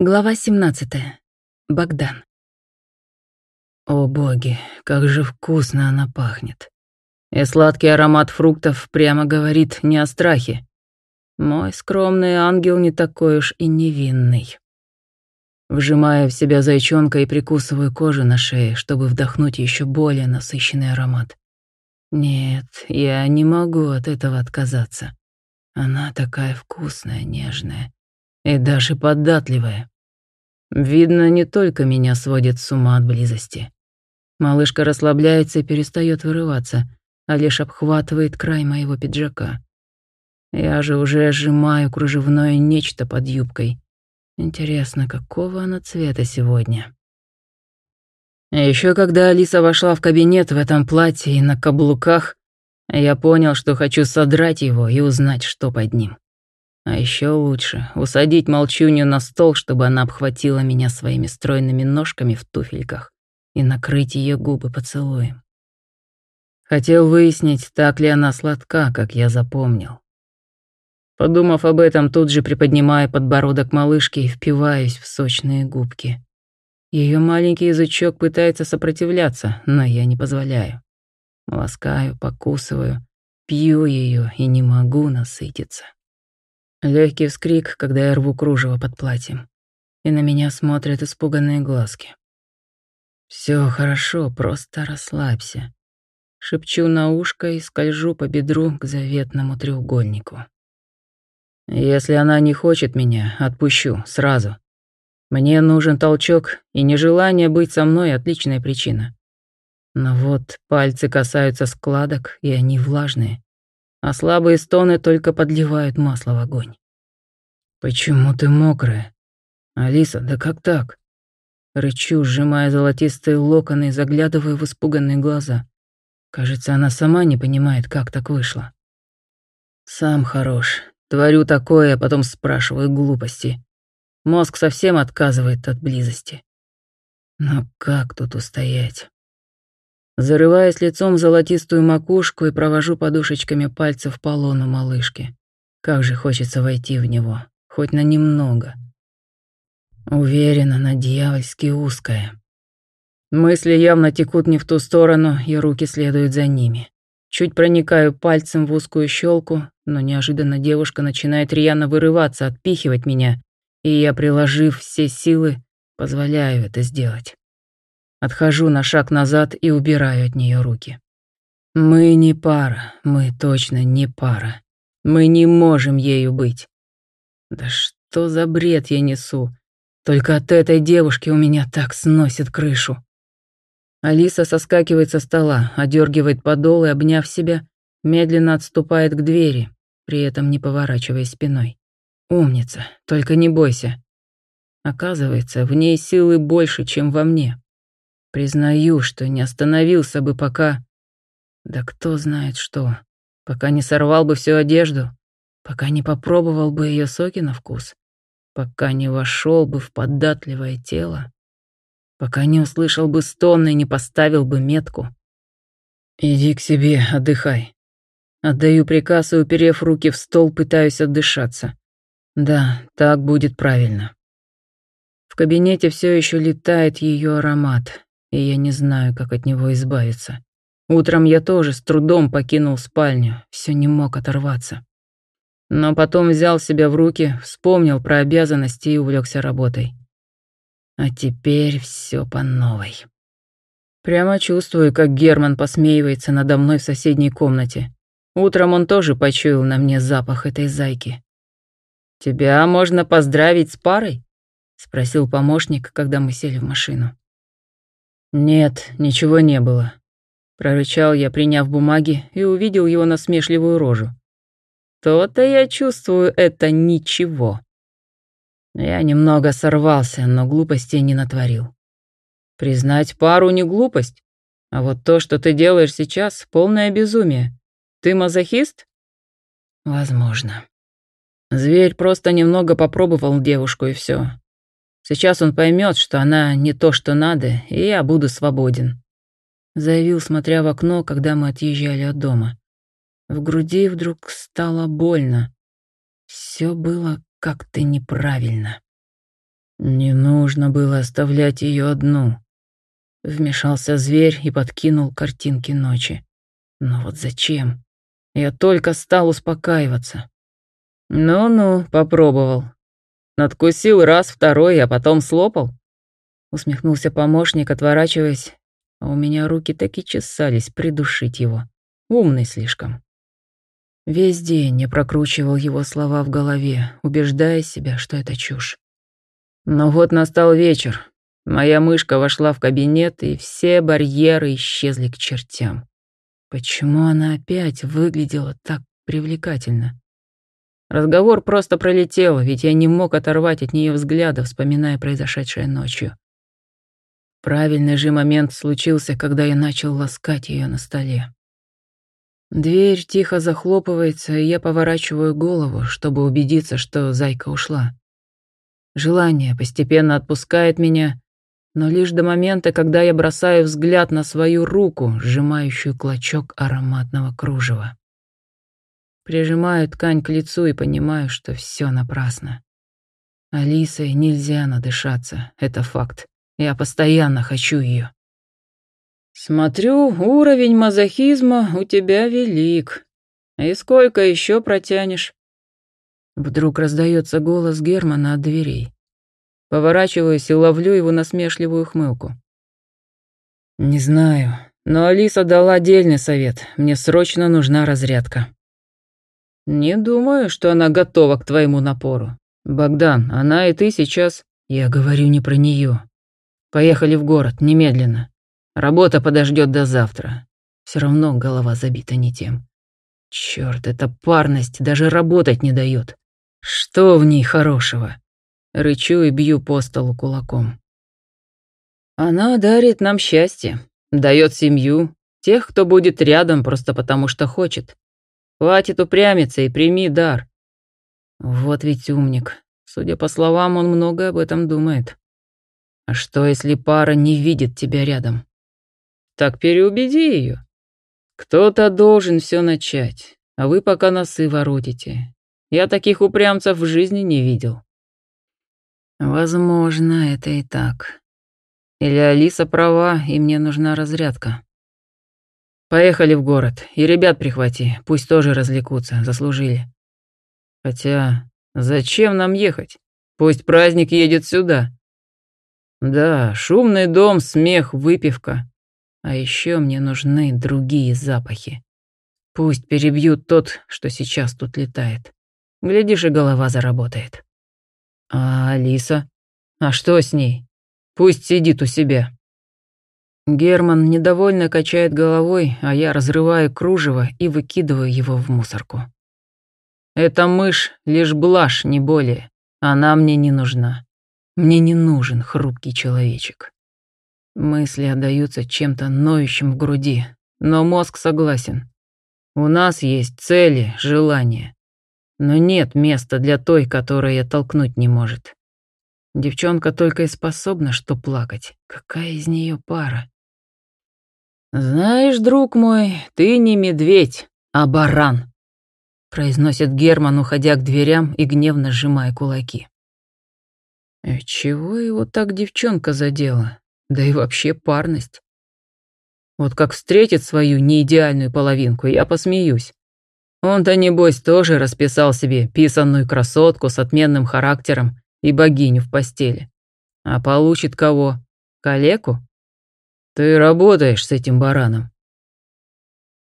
Глава 17. Богдан. О боги, как же вкусно она пахнет. И сладкий аромат фруктов прямо говорит не о страхе. Мой скромный ангел не такой уж и невинный. Вжимая в себя зайчонка и прикусываю кожу на шее, чтобы вдохнуть еще более насыщенный аромат. Нет, я не могу от этого отказаться. Она такая вкусная, нежная и даже податливая. Видно, не только меня сводит с ума от близости. Малышка расслабляется и перестает вырываться, а лишь обхватывает край моего пиджака. Я же уже сжимаю кружевное нечто под юбкой. Интересно, какого она цвета сегодня? Еще когда Алиса вошла в кабинет в этом платье и на каблуках, я понял, что хочу содрать его и узнать, что под ним. А еще лучше усадить молчунью на стол, чтобы она обхватила меня своими стройными ножками в туфельках и накрыть ее губы поцелуем. Хотел выяснить, так ли она сладка, как я запомнил. Подумав об этом, тут же приподнимаю подбородок малышки и впиваюсь в сочные губки. Ее маленький язычок пытается сопротивляться, но я не позволяю. Ласкаю, покусываю, пью ее и не могу насытиться. Легкий вскрик, когда я рву кружево под платьем. И на меня смотрят испуганные глазки. Все хорошо, просто расслабься. Шепчу на ушко и скольжу по бедру к заветному треугольнику. Если она не хочет меня, отпущу, сразу. Мне нужен толчок, и нежелание быть со мной — отличная причина. Но вот пальцы касаются складок, и они влажные а слабые стоны только подливают масло в огонь. «Почему ты мокрая? Алиса, да как так?» Рычу, сжимая золотистые локоны и заглядываю в испуганные глаза. Кажется, она сама не понимает, как так вышло. Сам хорош. Творю такое, а потом спрашиваю глупости. Мозг совсем отказывает от близости. Но как тут устоять? Зарываясь лицом в золотистую макушку и провожу подушечками пальцев по лону малышки. Как же хочется войти в него, хоть на немного. Уверена, на дьявольски узкая. Мысли явно текут не в ту сторону, и руки следуют за ними. Чуть проникаю пальцем в узкую щелку, но неожиданно девушка начинает рьяно вырываться, отпихивать меня, и я, приложив все силы, позволяю это сделать. Отхожу на шаг назад и убираю от нее руки. Мы не пара, мы точно не пара. Мы не можем ею быть. Да что за бред я несу? Только от этой девушки у меня так сносит крышу. Алиса соскакивает со стола, одергивает подол и, обняв себя, медленно отступает к двери, при этом не поворачиваясь спиной. Умница, только не бойся. Оказывается, в ней силы больше, чем во мне. Признаю, что не остановился бы пока... Да кто знает что. Пока не сорвал бы всю одежду, пока не попробовал бы ее соки на вкус, пока не вошел бы в податливое тело, пока не услышал бы стон и не поставил бы метку. Иди к себе, отдыхай. Отдаю приказ и, уперев руки в стол, пытаюсь отдышаться. Да, так будет правильно. В кабинете все еще летает ее аромат, и я не знаю, как от него избавиться. Утром я тоже с трудом покинул спальню, все не мог оторваться. Но потом взял себя в руки, вспомнил про обязанности и увлекся работой. А теперь все по новой. Прямо чувствую, как Герман посмеивается надо мной в соседней комнате. Утром он тоже почуял на мне запах этой зайки. «Тебя можно поздравить с парой?» — спросил помощник, когда мы сели в машину. «Нет, ничего не было», — прорычал я, приняв бумаги, и увидел его насмешливую рожу. «То-то я чувствую это ничего». Я немного сорвался, но глупостей не натворил. Признать пару не глупость, а вот то, что ты делаешь сейчас, полное безумие. Ты мазохист? Возможно. Зверь просто немного попробовал девушку и все. Сейчас он поймет, что она не то, что надо, и я буду свободен», — заявил, смотря в окно, когда мы отъезжали от дома. В груди вдруг стало больно. Все было как-то неправильно. Не нужно было оставлять ее одну. Вмешался зверь и подкинул картинки ночи. Но вот зачем? Я только стал успокаиваться. Ну-ну, попробовал. Надкусил раз, второй, а потом слопал. Усмехнулся помощник, отворачиваясь, а у меня руки так и чесались придушить его. Умный слишком. Весь день я прокручивал его слова в голове, убеждая себя, что это чушь. Но вот настал вечер. Моя мышка вошла в кабинет, и все барьеры исчезли к чертям. Почему она опять выглядела так привлекательно? Разговор просто пролетел, ведь я не мог оторвать от нее взгляда, вспоминая произошедшее ночью. Правильный же момент случился, когда я начал ласкать ее на столе. Дверь тихо захлопывается, и я поворачиваю голову, чтобы убедиться, что зайка ушла. Желание постепенно отпускает меня, но лишь до момента, когда я бросаю взгляд на свою руку, сжимающую клочок ароматного кружева. Прижимаю ткань к лицу и понимаю, что все напрасно. Алисой нельзя надышаться, это факт. Я постоянно хочу ее. Смотрю, уровень мазохизма у тебя велик. И сколько еще протянешь? Вдруг раздается голос Германа от дверей. Поворачиваюсь и ловлю его насмешливую хмылку. Не знаю, но Алиса дала отдельный совет. Мне срочно нужна разрядка. Не думаю, что она готова к твоему напору. Богдан, она и ты сейчас... Я говорю не про нее. Поехали в город, немедленно. Работа подождет до завтра. Все равно голова забита не тем. Черт, эта парность даже работать не дает. Что в ней хорошего? Рычу и бью по столу кулаком. Она дарит нам счастье, дает семью, тех, кто будет рядом просто потому, что хочет. Хватит упрямиться и прими дар. Вот ведь умник. Судя по словам, он много об этом думает. А что, если пара не видит тебя рядом? Так переубеди ее. Кто-то должен все начать, а вы пока носы воротите. Я таких упрямцев в жизни не видел. Возможно, это и так. Или Алиса права, и мне нужна разрядка. Поехали в город, и ребят прихвати, пусть тоже развлекутся, заслужили. Хотя, зачем нам ехать? Пусть праздник едет сюда. Да, шумный дом, смех, выпивка. А еще мне нужны другие запахи. Пусть перебьют тот, что сейчас тут летает. Глядишь, и голова заработает. А Алиса? А что с ней? Пусть сидит у себя. Герман недовольно качает головой, а я разрываю кружево и выкидываю его в мусорку. Эта мышь — лишь блажь, не более. Она мне не нужна. Мне не нужен хрупкий человечек. Мысли отдаются чем-то ноющим в груди, но мозг согласен. У нас есть цели, желания. Но нет места для той, которая толкнуть не может. Девчонка только и способна что плакать. Какая из нее пара? «Знаешь, друг мой, ты не медведь, а баран», произносит Герман, уходя к дверям и гневно сжимая кулаки. «Э, чего его так девчонка задела? Да и вообще парность. Вот как встретит свою неидеальную половинку, я посмеюсь. Он-то, небось, тоже расписал себе писанную красотку с отменным характером и богиню в постели. А получит кого? Калеку? Ты работаешь с этим бараном.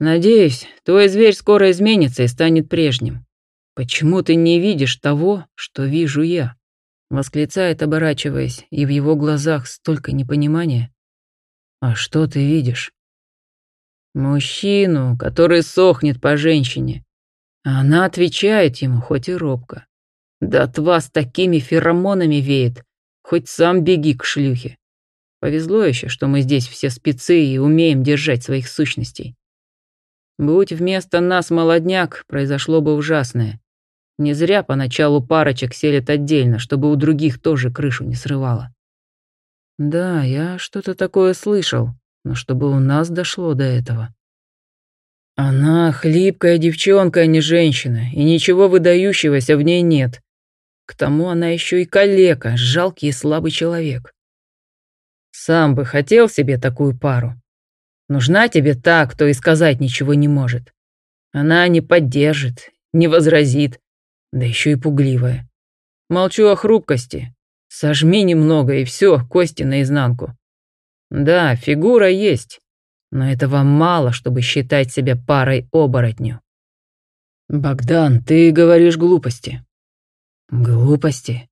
Надеюсь, твой зверь скоро изменится и станет прежним. Почему ты не видишь того, что вижу я? Восклицает, оборачиваясь, и в его глазах столько непонимания. А что ты видишь? Мужчину, который сохнет по женщине. Она отвечает ему, хоть и робко. Да от вас такими феромонами веет, хоть сам беги к шлюхе. Повезло еще, что мы здесь все спецы и умеем держать своих сущностей. Будь вместо нас молодняк, произошло бы ужасное. Не зря поначалу парочек селят отдельно, чтобы у других тоже крышу не срывало. Да, я что-то такое слышал, но чтобы у нас дошло до этого. Она хлипкая девчонка, а не женщина, и ничего выдающегося в ней нет. К тому она еще и калека, жалкий и слабый человек. Сам бы хотел себе такую пару. Нужна тебе та, кто и сказать ничего не может. Она не поддержит, не возразит, да еще и пугливая. Молчу о хрупкости. Сожми немного, и все, кости наизнанку. Да, фигура есть, но этого мало, чтобы считать себя парой оборотню. Богдан, ты говоришь глупости. Глупости?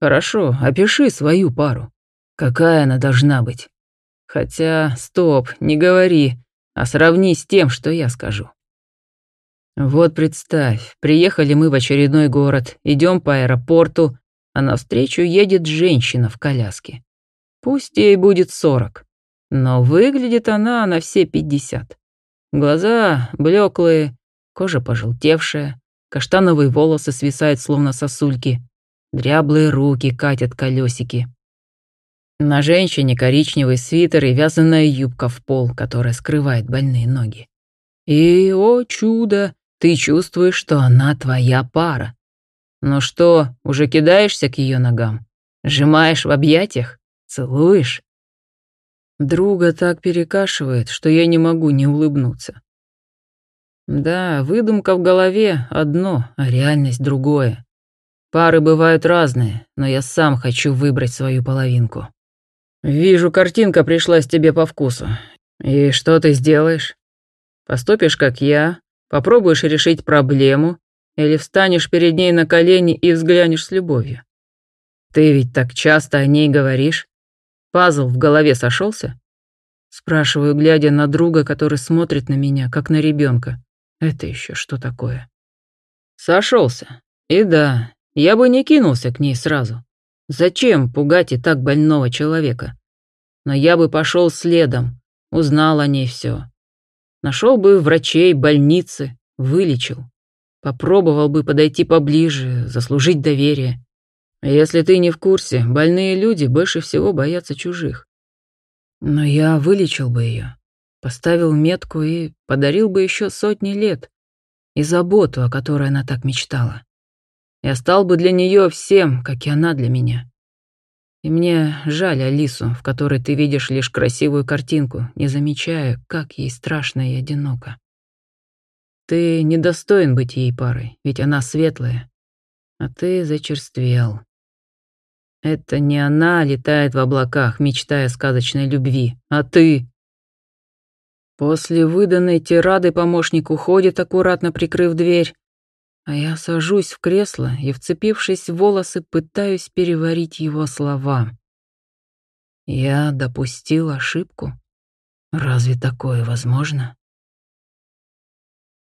Хорошо, опиши свою пару. Какая она должна быть? Хотя, стоп, не говори, а сравни с тем, что я скажу. Вот представь, приехали мы в очередной город, идем по аэропорту, а навстречу едет женщина в коляске. Пусть ей будет сорок, но выглядит она на все пятьдесят. Глаза блеклые, кожа пожелтевшая, каштановые волосы свисают словно сосульки, дряблые руки катят колесики. На женщине коричневый свитер и вязаная юбка в пол, которая скрывает больные ноги. И, о чудо, ты чувствуешь, что она твоя пара. Ну что, уже кидаешься к ее ногам? Сжимаешь в объятиях? Целуешь? Друга так перекашивает, что я не могу не улыбнуться. Да, выдумка в голове одно, а реальность другое. Пары бывают разные, но я сам хочу выбрать свою половинку. «Вижу, картинка пришлась тебе по вкусу. И что ты сделаешь? Поступишь, как я, попробуешь решить проблему или встанешь перед ней на колени и взглянешь с любовью? Ты ведь так часто о ней говоришь. Пазл в голове сошелся? Спрашиваю, глядя на друга, который смотрит на меня, как на ребенка. Это еще что такое? Сошелся. И да, я бы не кинулся к ней сразу. Зачем пугать и так больного человека? Но я бы пошел следом, узнал о ней все. Нашел бы врачей, больницы, вылечил. Попробовал бы подойти поближе, заслужить доверие. Если ты не в курсе, больные люди больше всего боятся чужих. Но я вылечил бы ее, поставил метку и подарил бы еще сотни лет и заботу, о которой она так мечтала. Я стал бы для нее всем, как и она для меня. И мне жаль Алису, в которой ты видишь лишь красивую картинку, не замечая, как ей страшно и одиноко. Ты недостоин быть ей парой, ведь она светлая, а ты зачерствел. Это не она летает в облаках, мечтая о сказочной любви, а ты. После выданной тирады помощник уходит, аккуратно прикрыв дверь, а я сажусь в кресло и, вцепившись в волосы, пытаюсь переварить его слова. Я допустил ошибку? Разве такое возможно?